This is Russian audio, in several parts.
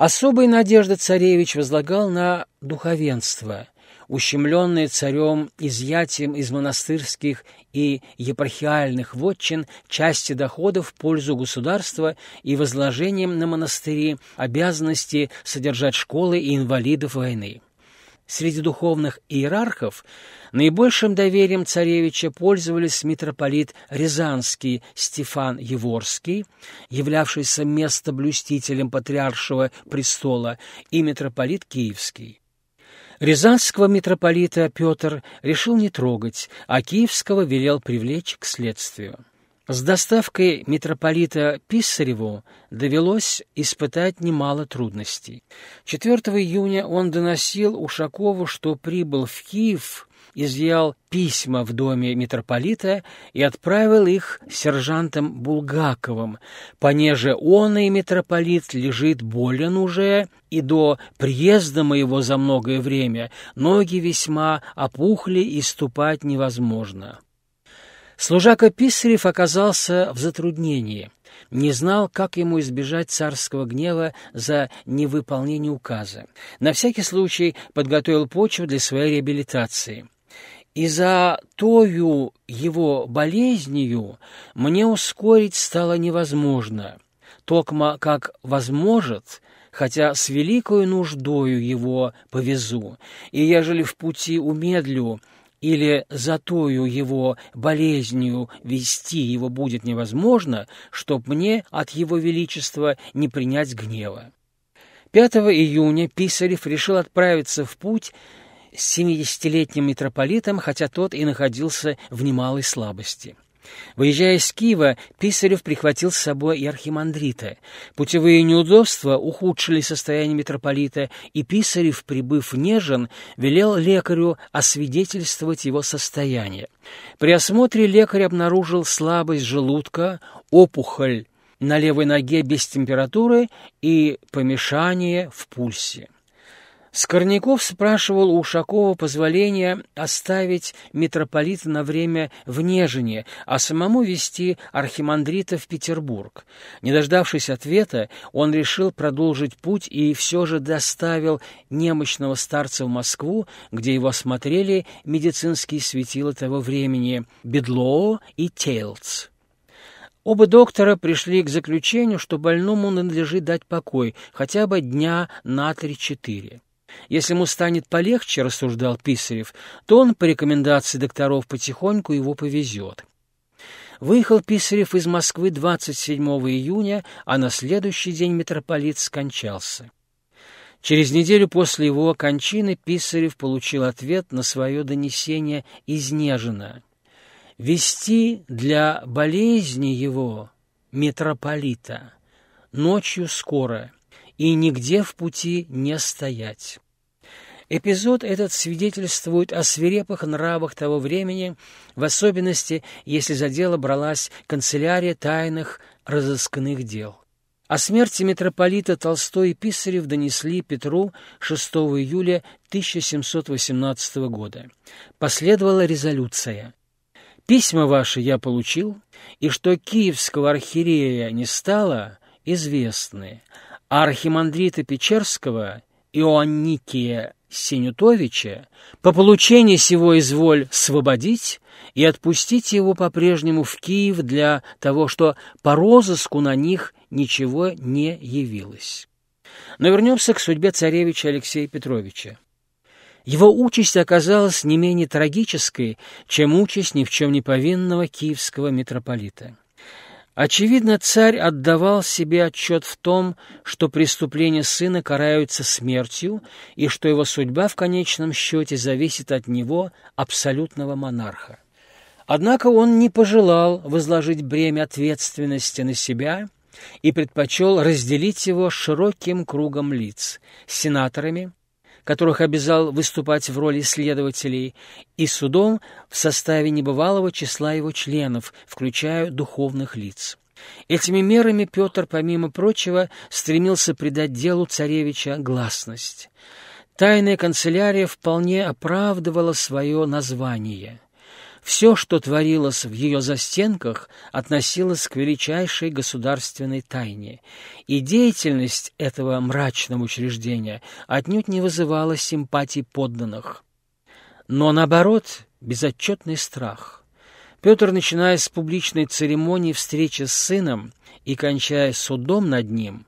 Особые надежды царевич возлагал на духовенство, ущемленное царем изъятием из монастырских и епархиальных вотчин части доходов в пользу государства и возложением на монастыри обязанности содержать школы и инвалидов войны. Среди духовных иерархов наибольшим доверием царевича пользовались митрополит Рязанский Стефан Еворский, являвшийся местоблюстителем патриаршего престола, и митрополит Киевский. Рязанского митрополита Петр решил не трогать, а Киевского велел привлечь к следствию. С доставкой митрополита Писареву довелось испытать немало трудностей. 4 июня он доносил Ушакову, что прибыл в Киев, изъял письма в доме митрополита и отправил их сержантом Булгаковым, понеже он и митрополит лежит болен уже, и до приезда моего за многое время ноги весьма опухли и ступать невозможно. Служака Писарев оказался в затруднении, не знал, как ему избежать царского гнева за невыполнение указа. На всякий случай подготовил почву для своей реабилитации. И за тою его болезнью мне ускорить стало невозможно. Токма как возможет, хотя с великою нуждою его повезу, и ежели в пути умедлю, или затою его болезнью вести его будет невозможно, чтоб мне от его величества не принять гнева. 5 июня Писарев решил отправиться в путь с семидесятилетним митрополитом, хотя тот и находился в немалой слабости. Выезжая из Киева, Писарев прихватил с собой и архимандрита. Путевые неудобства ухудшили состояние митрополита, и Писарев, прибыв в Нежин, велел лекарю освидетельствовать его состояние. При осмотре лекарь обнаружил слабость желудка, опухоль на левой ноге без температуры и помешание в пульсе. Скорняков спрашивал у Ушакова позволения оставить митрополита на время в Нежине, а самому вести архимандрита в Петербург. Не дождавшись ответа, он решил продолжить путь и все же доставил немощного старца в Москву, где его осмотрели медицинские светила того времени Бедлоо и Тейлц. Оба доктора пришли к заключению, что больному надлежит дать покой хотя бы дня на три-четыре. Если ему станет полегче, рассуждал Писарев, то он по рекомендации докторов потихоньку его повезет. Выехал Писарев из Москвы 27 июня, а на следующий день митрополит скончался. Через неделю после его кончины Писарев получил ответ на свое донесение из Нежина. «Вести для болезни его, митрополита, ночью скоро» и нигде в пути не стоять. Эпизод этот свидетельствует о свирепых нравах того времени, в особенности, если за дело бралась канцелярия тайных разыскных дел. О смерти митрополита Толстой и Писарев донесли Петру 6 июля 1718 года. Последовала резолюция. «Письма ваши я получил, и что киевского архиерея не стало, известны, архимандрита Печерского Иоанникия Синютовича по получении сего изволь свободить и отпустить его по-прежнему в Киев для того, что по розыску на них ничего не явилось. Но вернемся к судьбе царевича Алексея Петровича. Его участь оказалась не менее трагической, чем участь ни в чем не повинного киевского митрополита. Очевидно, царь отдавал себе отчет в том, что преступления сына караются смертью и что его судьба в конечном счете зависит от него, абсолютного монарха. Однако он не пожелал возложить бремя ответственности на себя и предпочел разделить его широким кругом лиц – сенаторами, которых обязал выступать в роли следователей, и судом в составе небывалого числа его членов, включая духовных лиц. Этими мерами Петр, помимо прочего, стремился придать делу царевича гласность. Тайная канцелярия вполне оправдывала свое название. Все, что творилось в ее застенках, относилось к величайшей государственной тайне, и деятельность этого мрачного учреждения отнюдь не вызывала симпатий подданных. Но, наоборот, безотчетный страх. Петр, начиная с публичной церемонии встречи с сыном и кончая судом над ним,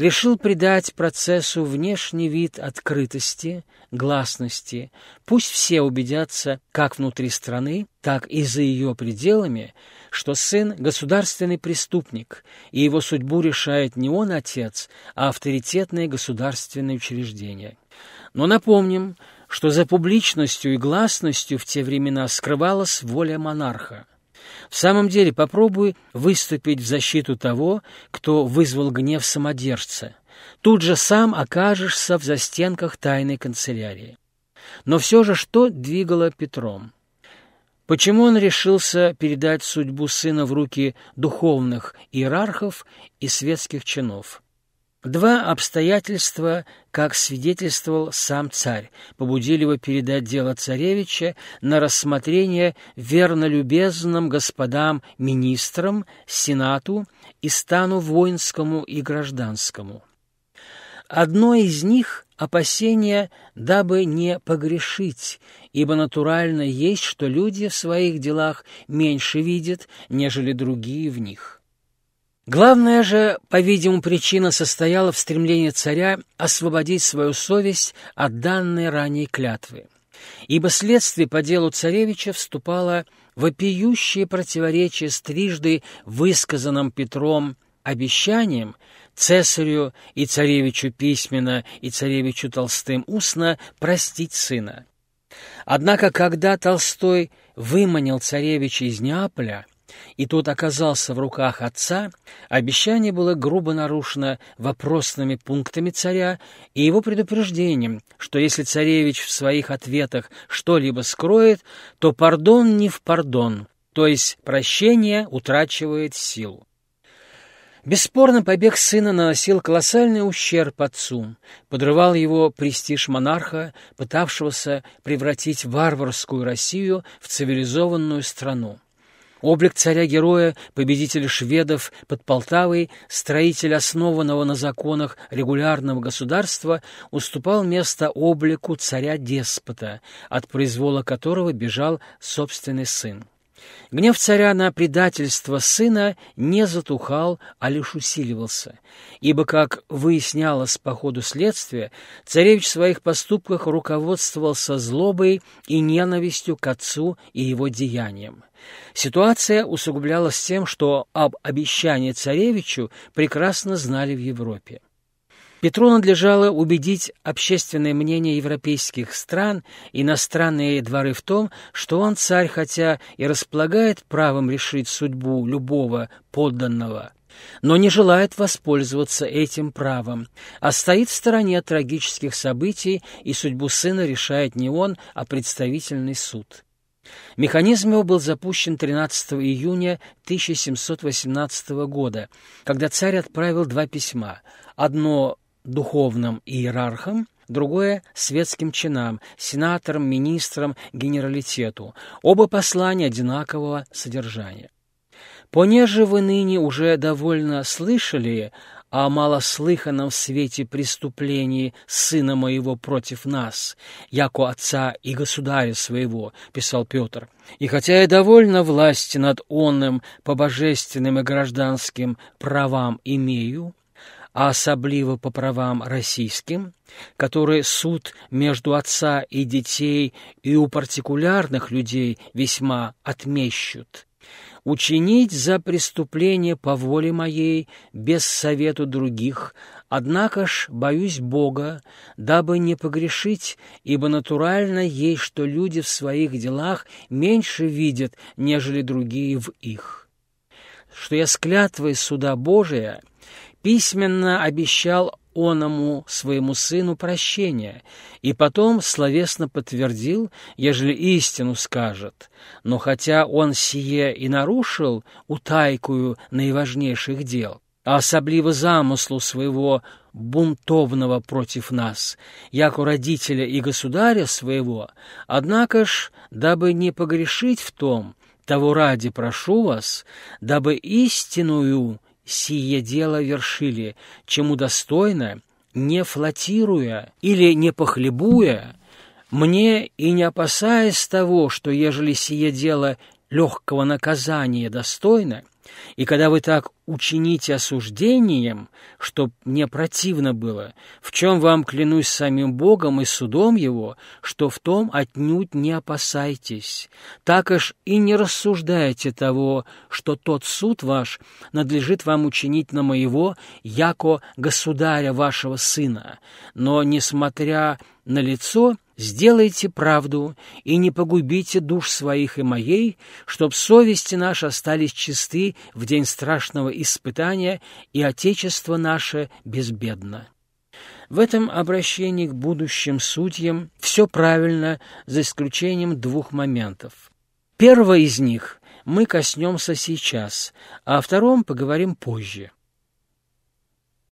решил придать процессу внешний вид открытости, гласности. Пусть все убедятся как внутри страны, так и за ее пределами, что сын — государственный преступник, и его судьбу решает не он, отец, а авторитетные государственные учреждения. Но напомним, что за публичностью и гласностью в те времена скрывалась воля монарха. В самом деле, попробуй выступить в защиту того, кто вызвал гнев самодержца. Тут же сам окажешься в застенках тайной канцелярии. Но все же что двигало Петром? Почему он решился передать судьбу сына в руки духовных иерархов и светских чинов? Два обстоятельства, как свидетельствовал сам царь, побудили его передать дело царевича на рассмотрение вернолюбезным господам министрам, сенату и стану воинскому и гражданскому. Одно из них — опасение, дабы не погрешить, ибо натурально есть, что люди в своих делах меньше видят, нежели другие в них. Главная же, по-видимому, причина состояла в стремлении царя освободить свою совесть от данной ранее клятвы. Ибо следствие по делу царевича вступало в вопиющее противоречие с трижды высказанным Петром обещанием цесарю и царевичу письменно и царевичу Толстым устно простить сына. Однако, когда Толстой выманил царевича из Неаполя, и тот оказался в руках отца, обещание было грубо нарушено вопросными пунктами царя и его предупреждением, что если царевич в своих ответах что-либо скроет, то пардон не в пардон, то есть прощение утрачивает силу. Бесспорно, побег сына наносил колоссальный ущерб отцу, подрывал его престиж монарха, пытавшегося превратить варварскую Россию в цивилизованную страну. Облик царя-героя, победителя шведов под Полтавой, строителя основанного на законах регулярного государства, уступал место облику царя-деспота, от произвола которого бежал собственный сын. Гнев царя на предательство сына не затухал, а лишь усиливался, ибо, как выяснялось по ходу следствия, царевич в своих поступках руководствовался злобой и ненавистью к отцу и его деяниям. Ситуация усугублялась тем, что об обещании царевичу прекрасно знали в Европе. Петру надлежало убедить общественное мнение европейских стран, иностранные дворы в том, что он царь, хотя и располагает правом решить судьбу любого подданного, но не желает воспользоваться этим правом, а стоит в стороне трагических событий, и судьбу сына решает не он, а представительный суд. Механизм его был запущен 13 июня 1718 года, когда царь отправил два письма. Одно духовным иерархам, другое — светским чинам, сенаторам, министрам, генералитету. Оба послания одинакового содержания. Понеже вы ныне уже довольно слышали о малослыханном в свете преступлении сына моего против нас, яко отца и государя своего, — писал Петр. И хотя я довольно власти над онным по божественным и гражданским правам имею, а особливо по правам российским, которые суд между отца и детей и у партикулярных людей весьма отмещут, учинить за преступление по воле моей, без совету других, однако ж боюсь Бога, дабы не погрешить, ибо натурально есть, что люди в своих делах меньше видят, нежели другие в их. Что я с клятвой суда Божия письменно обещал оному своему сыну прощение, и потом словесно подтвердил, ежели истину скажет. Но хотя он сие и нарушил утайкую наиважнейших дел, а особливо замыслу своего бунтовного против нас, яко родителя и государя своего, однако ж, дабы не погрешить в том, того ради прошу вас, дабы истинную сие дело вершили, чему достойно, не флотируя или не похлебуя, мне и не опасаясь того, что ежели сие дело легкого наказания достойно, и когда вы так учините осуждением, чтоб мне противно было, в чем вам клянусь самим Богом и судом Его, что в том отнюдь не опасайтесь, так аж и не рассуждайте того, что тот суд ваш надлежит вам учинить на моего, яко государя вашего сына, но, несмотря на лицо, Сделайте правду и не погубите душ своих и моей, чтоб совести наши остались чисты в день страшного испытания, и Отечество наше безбедно. В этом обращении к будущим судьям все правильно, за исключением двух моментов. Первого из них мы коснемся сейчас, а о втором поговорим позже.